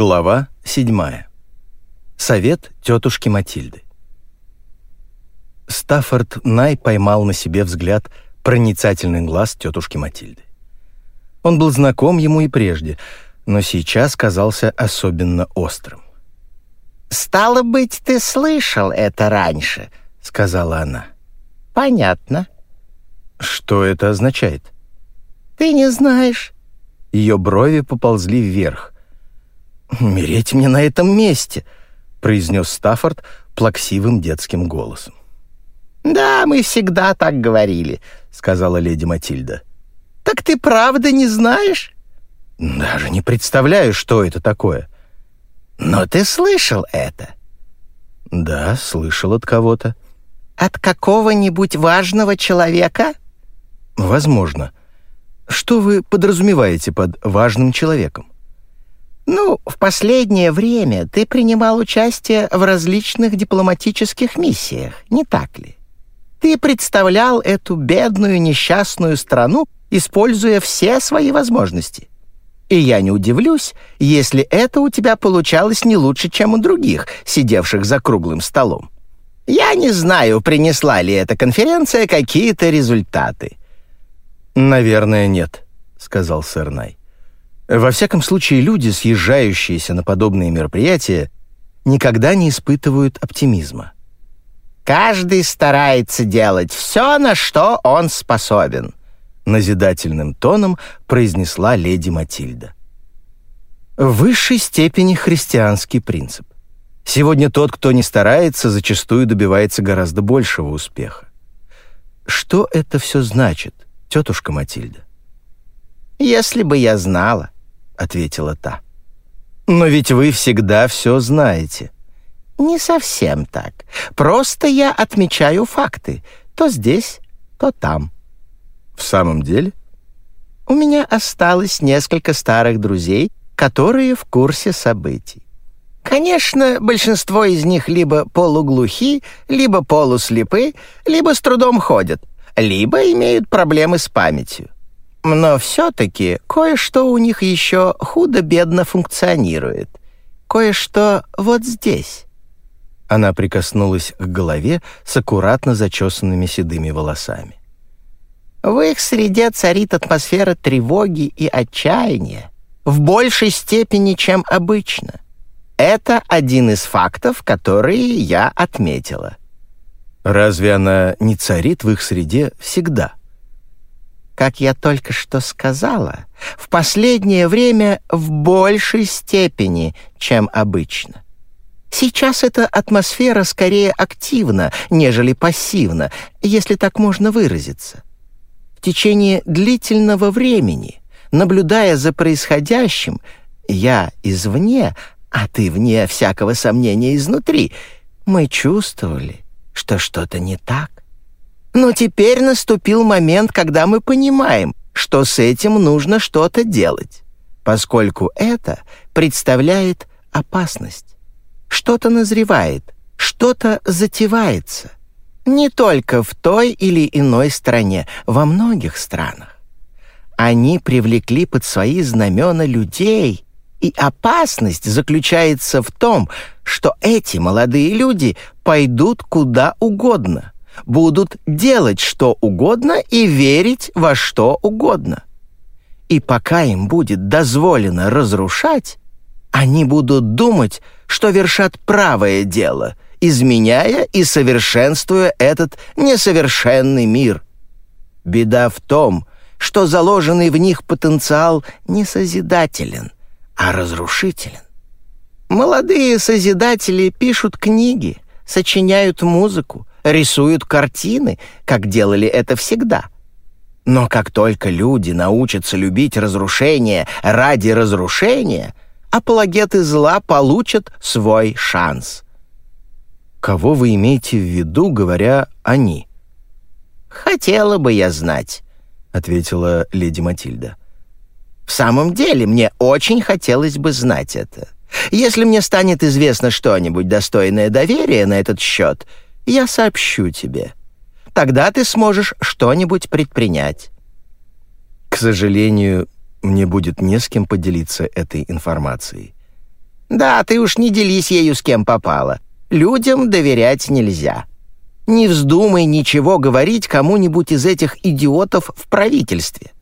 Глава 7. Совет тетушки Матильды. Стаффорд Най поймал на себе взгляд проницательный глаз тетушки Матильды. Он был знаком ему и прежде, но сейчас казался особенно острым. «Стало быть, ты слышал это раньше», — сказала она. «Понятно». «Что это означает?» «Ты не знаешь». Ее брови поползли вверх. «Умереть мне на этом месте», — произнес Стаффорд плаксивым детским голосом. «Да, мы всегда так говорили», — сказала леди Матильда. «Так ты правда не знаешь?» «Даже не представляю, что это такое». «Но ты слышал это?» «Да, слышал от кого-то». «От какого-нибудь важного человека?» «Возможно. Что вы подразумеваете под важным человеком?» «Ну, в последнее время ты принимал участие в различных дипломатических миссиях, не так ли? Ты представлял эту бедную несчастную страну, используя все свои возможности. И я не удивлюсь, если это у тебя получалось не лучше, чем у других, сидевших за круглым столом. Я не знаю, принесла ли эта конференция какие-то результаты». «Наверное, нет», — сказал сэр Най. Во всяком случае, люди, съезжающиеся на подобные мероприятия, никогда не испытывают оптимизма. «Каждый старается делать все, на что он способен», назидательным тоном произнесла леди Матильда. В высшей степени христианский принцип. Сегодня тот, кто не старается, зачастую добивается гораздо большего успеха. Что это все значит, тетушка Матильда? «Если бы я знала», ответила та. «Но ведь вы всегда все знаете». «Не совсем так. Просто я отмечаю факты. То здесь, то там». «В самом деле?» «У меня осталось несколько старых друзей, которые в курсе событий. Конечно, большинство из них либо полуглухи, либо полуслепы, либо с трудом ходят, либо имеют проблемы с памятью. Но все-таки кое-что у них еще худо-бедно функционирует. Кое-что вот здесь». Она прикоснулась к голове с аккуратно зачесанными седыми волосами. «В их среде царит атмосфера тревоги и отчаяния в большей степени, чем обычно. Это один из фактов, которые я отметила». «Разве она не царит в их среде всегда?» Как я только что сказала, в последнее время в большей степени, чем обычно. Сейчас эта атмосфера скорее активна, нежели пассивна, если так можно выразиться. В течение длительного времени, наблюдая за происходящим, я извне, а ты вне всякого сомнения изнутри, мы чувствовали, что что-то не так. Но теперь наступил момент, когда мы понимаем, что с этим нужно что-то делать, поскольку это представляет опасность. Что-то назревает, что-то затевается. Не только в той или иной стране, во многих странах. Они привлекли под свои знамена людей, и опасность заключается в том, что эти молодые люди пойдут куда угодно — будут делать что угодно и верить во что угодно. И пока им будет дозволено разрушать, они будут думать, что вершат правое дело, изменяя и совершенствуя этот несовершенный мир. Беда в том, что заложенный в них потенциал не созидателен, а разрушителен. Молодые созидатели пишут книги, сочиняют музыку, рисуют картины, как делали это всегда. Но как только люди научатся любить разрушение ради разрушения, апологеты зла получат свой шанс. Кого вы имеете в виду, говоря «они»? «Хотела бы я знать», — ответила леди Матильда. «В самом деле, мне очень хотелось бы знать это. Если мне станет известно что-нибудь достойное доверия на этот счет, я сообщу тебе. Тогда ты сможешь что-нибудь предпринять». «К сожалению, мне будет не с кем поделиться этой информацией». Да, ты уж не делись ею с кем попало. Людям доверять нельзя. Не вздумай ничего говорить кому-нибудь из этих идиотов в правительстве.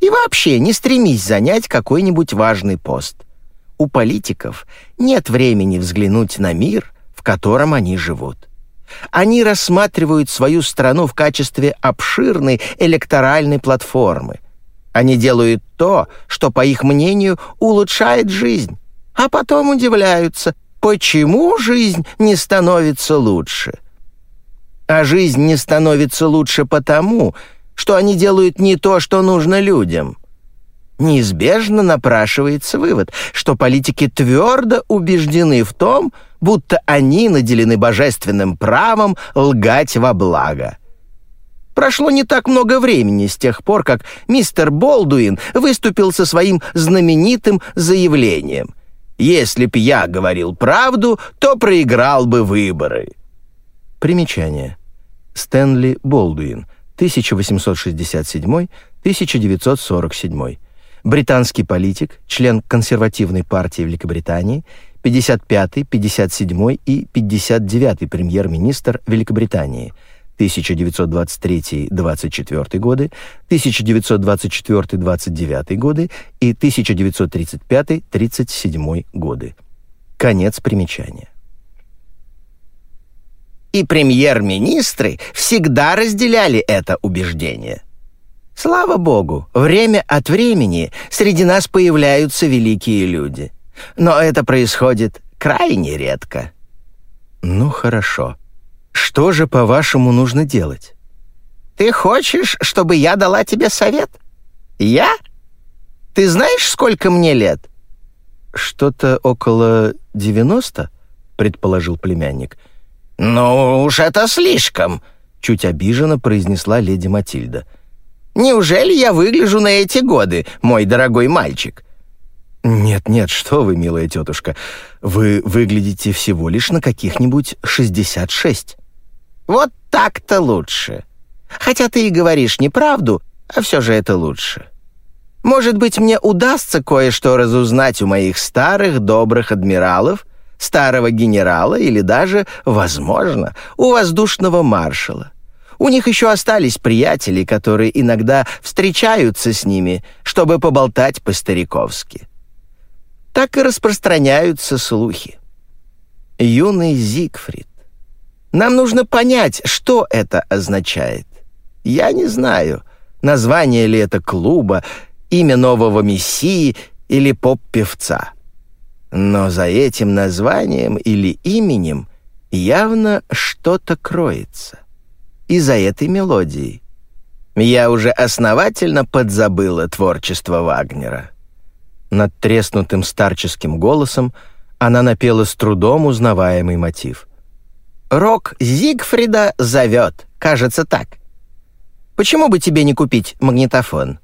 И вообще не стремись занять какой-нибудь важный пост. У политиков нет времени взглянуть на мир, в котором они живут. Они рассматривают свою страну в качестве обширной электоральной платформы. Они делают то, что, по их мнению, улучшает жизнь, а потом удивляются, почему жизнь не становится лучше – а жизнь не становится лучше потому, что они делают не то, что нужно людям. Неизбежно напрашивается вывод, что политики твердо убеждены в том, будто они наделены божественным правом лгать во благо. Прошло не так много времени с тех пор, как мистер Болдуин выступил со своим знаменитым заявлением «Если б я говорил правду, то проиграл бы выборы». Примечание. Стэнли Болдуин, 1867-1947. Британский политик, член консервативной партии Великобритании, 55-й, 57-й и 59-й премьер-министр Великобритании, 1923-24 годы, 1924-29 годы и 1935-37 годы. Конец примечания и премьер-министры всегда разделяли это убеждение. Слава богу, время от времени среди нас появляются великие люди. Но это происходит крайне редко. Ну хорошо. Что же, по-вашему, нужно делать? Ты хочешь, чтобы я дала тебе совет? Я? Ты знаешь, сколько мне лет? Что-то около девяносто, предположил племянник. — «Ну уж это слишком», — чуть обиженно произнесла леди Матильда. «Неужели я выгляжу на эти годы, мой дорогой мальчик?» «Нет-нет, что вы, милая тетушка, вы выглядите всего лишь на каких-нибудь шестьдесят шесть». «Вот так-то лучше. Хотя ты и говоришь неправду, а все же это лучше. Может быть, мне удастся кое-что разузнать у моих старых добрых адмиралов, старого генерала или даже, возможно, у воздушного маршала. У них еще остались приятели, которые иногда встречаются с ними, чтобы поболтать по-стариковски. Так и распространяются слухи. Юный Зигфрид. Нам нужно понять, что это означает. Я не знаю, название ли это клуба, имя нового мессии или поп-певца. Но за этим названием или именем явно что-то кроется. И за этой мелодией. Я уже основательно подзабыла творчество Вагнера. Над треснутым старческим голосом она напела с трудом узнаваемый мотив. «Рок Зигфрида зовет, кажется так. Почему бы тебе не купить магнитофон?»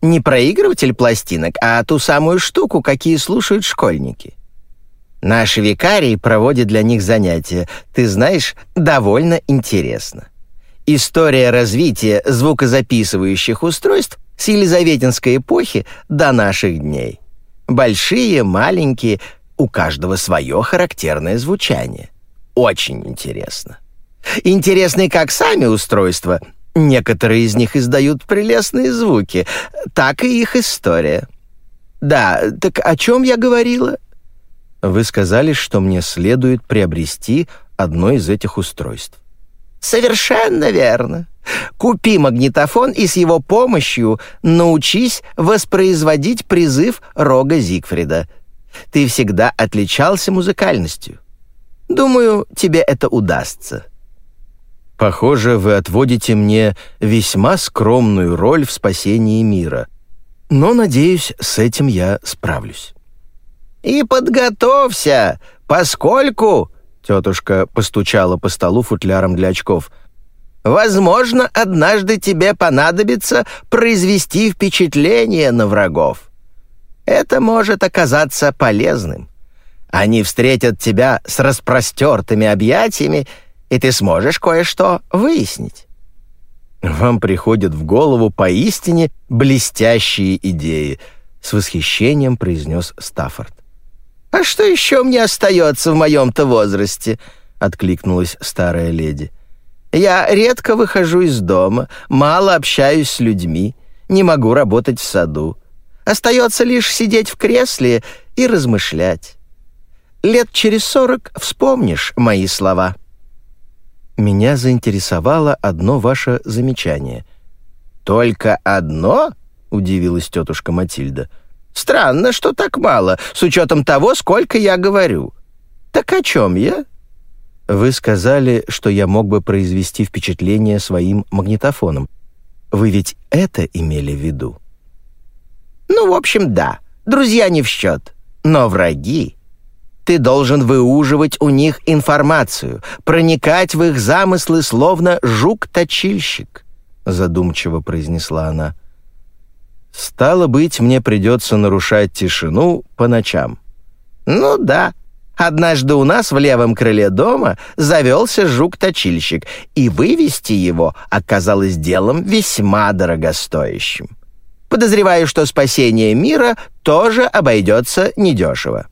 Не проигрыватель пластинок, а ту самую штуку, какие слушают школьники. Наш викарий проводит для них занятия, ты знаешь, довольно интересно. История развития звукозаписывающих устройств с Елизаветинской эпохи до наших дней. Большие, маленькие, у каждого свое характерное звучание. Очень интересно. Интересны как сами устройства, Некоторые из них издают прелестные звуки, так и их история. Да, так о чем я говорила? Вы сказали, что мне следует приобрести одно из этих устройств. Совершенно верно. Купи магнитофон и с его помощью научись воспроизводить призыв рога Зигфрида. Ты всегда отличался музыкальностью. Думаю, тебе это удастся. Похоже, вы отводите мне весьма скромную роль в спасении мира. Но, надеюсь, с этим я справлюсь. «И подготовься, поскольку...» — тетушка постучала по столу футляром для очков. «Возможно, однажды тебе понадобится произвести впечатление на врагов. Это может оказаться полезным. Они встретят тебя с распростертыми объятиями и ты сможешь кое-что выяснить». «Вам приходят в голову поистине блестящие идеи», — с восхищением произнес Стаффорд. «А «А что еще мне остается в моем-то возрасте?» — откликнулась старая леди. «Я редко выхожу из дома, мало общаюсь с людьми, не могу работать в саду. Остается лишь сидеть в кресле и размышлять. Лет через сорок вспомнишь мои слова». Меня заинтересовало одно ваше замечание. «Только одно?» — удивилась тетушка Матильда. «Странно, что так мало, с учетом того, сколько я говорю. Так о чем я?» «Вы сказали, что я мог бы произвести впечатление своим магнитофоном. Вы ведь это имели в виду?» «Ну, в общем, да. Друзья не в счет. Но враги...» Ты должен выуживать у них информацию, проникать в их замыслы, словно жук-точильщик», — задумчиво произнесла она. «Стало быть, мне придется нарушать тишину по ночам». «Ну да. Однажды у нас в левом крыле дома завелся жук-точильщик, и вывести его оказалось делом весьма дорогостоящим. Подозреваю, что спасение мира тоже обойдется недешево».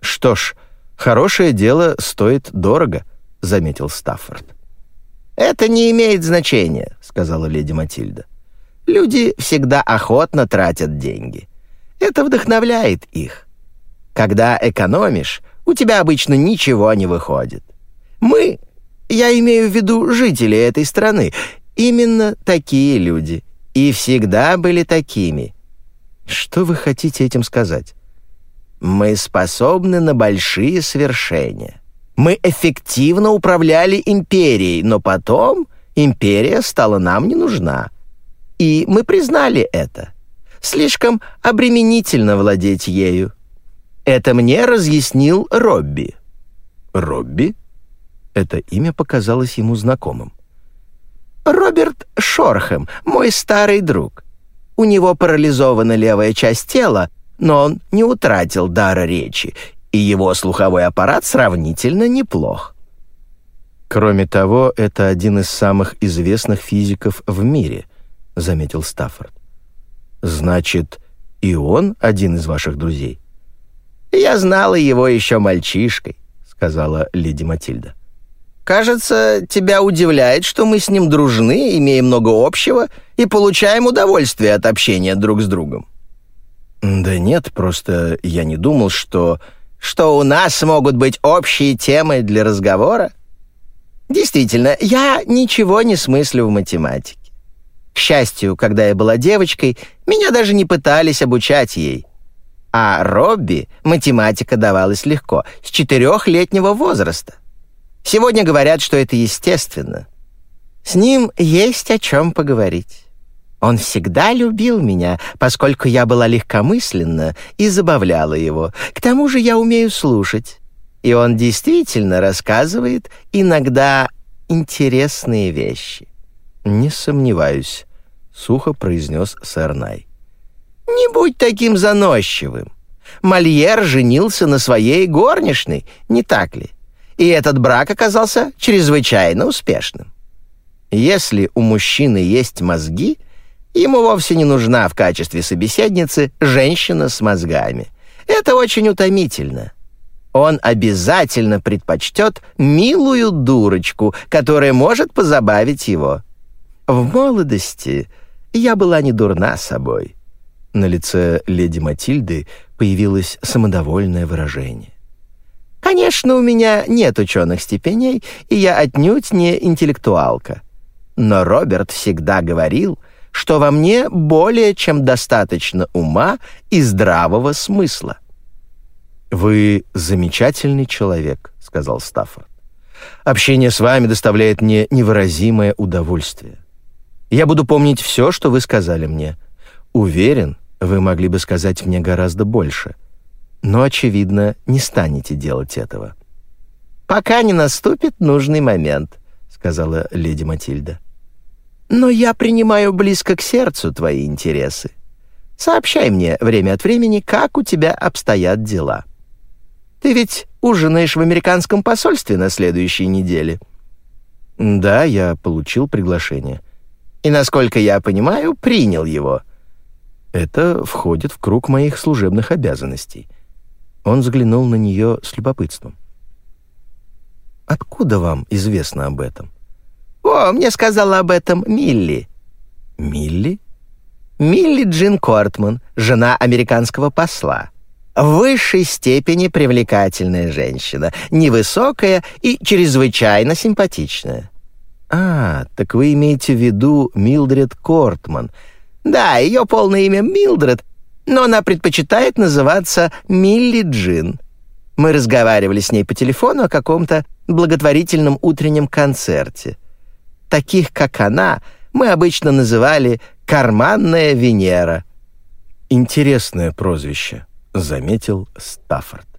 «Что ж, хорошее дело стоит дорого», — заметил Стаффорд. «Это не имеет значения», — сказала леди Матильда. «Люди всегда охотно тратят деньги. Это вдохновляет их. Когда экономишь, у тебя обычно ничего не выходит. Мы, я имею в виду жители этой страны, именно такие люди. И всегда были такими». «Что вы хотите этим сказать?» Мы способны на большие свершения. Мы эффективно управляли империей, но потом империя стала нам не нужна. И мы признали это. Слишком обременительно владеть ею. Это мне разъяснил Робби. Робби? Это имя показалось ему знакомым. Роберт Шорхем, мой старый друг. У него парализована левая часть тела, но он не утратил дара речи, и его слуховой аппарат сравнительно неплох. Кроме того, это один из самых известных физиков в мире, заметил Стаффорд. Значит, и он один из ваших друзей? Я знала его еще мальчишкой, сказала леди Матильда. Кажется, тебя удивляет, что мы с ним дружны, имеем много общего и получаем удовольствие от общения друг с другом. «Да нет, просто я не думал, что...» «Что у нас могут быть общие темы для разговора?» «Действительно, я ничего не смыслю в математике. К счастью, когда я была девочкой, меня даже не пытались обучать ей. А Робби математика давалась легко, с четырехлетнего возраста. Сегодня говорят, что это естественно. С ним есть о чем поговорить». Он всегда любил меня, поскольку я была легкомысленна и забавляла его. К тому же я умею слушать. И он действительно рассказывает иногда интересные вещи. «Не сомневаюсь», — сухо произнес сэр Най. «Не будь таким заносчивым. Мольер женился на своей горничной, не так ли? И этот брак оказался чрезвычайно успешным. Если у мужчины есть мозги, Ему вовсе не нужна в качестве собеседницы женщина с мозгами. Это очень утомительно. Он обязательно предпочтет милую дурочку, которая может позабавить его. В молодости я была не дурна собой. На лице леди Матильды появилось самодовольное выражение. Конечно, у меня нет ученых степеней, и я отнюдь не интеллектуалка. Но Роберт всегда говорил, что во мне более чем достаточно ума и здравого смысла. «Вы замечательный человек», — сказал Стаффорд. «Общение с вами доставляет мне невыразимое удовольствие. Я буду помнить все, что вы сказали мне. Уверен, вы могли бы сказать мне гораздо больше, но, очевидно, не станете делать этого». «Пока не наступит нужный момент», — сказала леди Матильда. Но я принимаю близко к сердцу твои интересы. Сообщай мне время от времени, как у тебя обстоят дела. Ты ведь ужинаешь в американском посольстве на следующей неделе. Да, я получил приглашение. И, насколько я понимаю, принял его. Это входит в круг моих служебных обязанностей. Он взглянул на нее с любопытством. «Откуда вам известно об этом?» «О, мне сказала об этом Милли». «Милли?» «Милли Джин Кортман, жена американского посла. В высшей степени привлекательная женщина, невысокая и чрезвычайно симпатичная». «А, так вы имеете в виду Милдред Кортман?» «Да, ее полное имя Милдред, но она предпочитает называться Милли Джин. Мы разговаривали с ней по телефону о каком-то благотворительном утреннем концерте. Таких, как она, мы обычно называли «карманная Венера». «Интересное прозвище», — заметил Стаффорд.